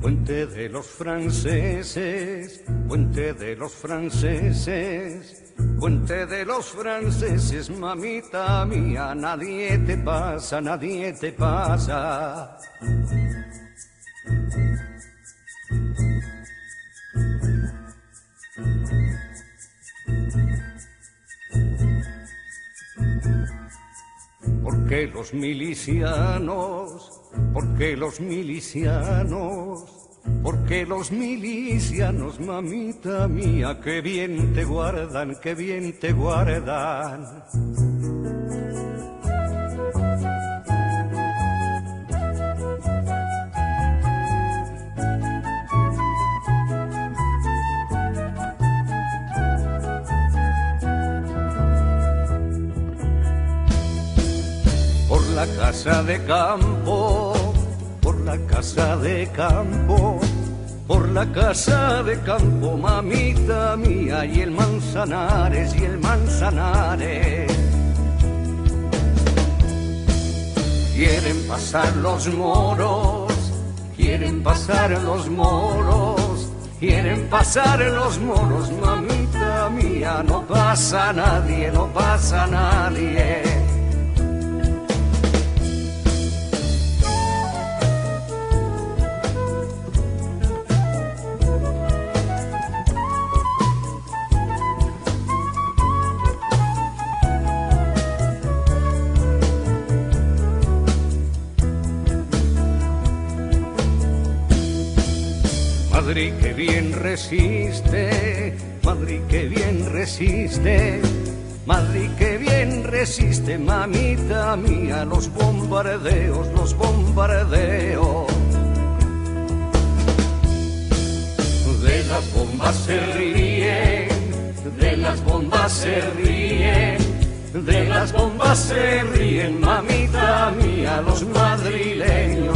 Puente de los franceses, puente de los franceses, puente de los franceses, mamita mía, nadie te pasa, nadie te pasa. Porque los milicianos, porque los milicianos, porque los milicianos, mamita mía, que bien te guardan, que bien te guardan. La casa de campo, por la casa de campo, por la casa de campo, mamita mía, y el manzanares, y el manzanares. Quieren pasar los moros, quieren pasar los moros, quieren pasar los moros, mamita mía, no pasa nadie, no pasa nadie. Madrid que bien resiste, Madrid que bien resiste, Madrid que bien resiste, mamita mía, los bombardeos, los bombardeos. De las bombas se ríen, de las bombas se ríen, de las bombas se ríen, mamita mía, los madrileños.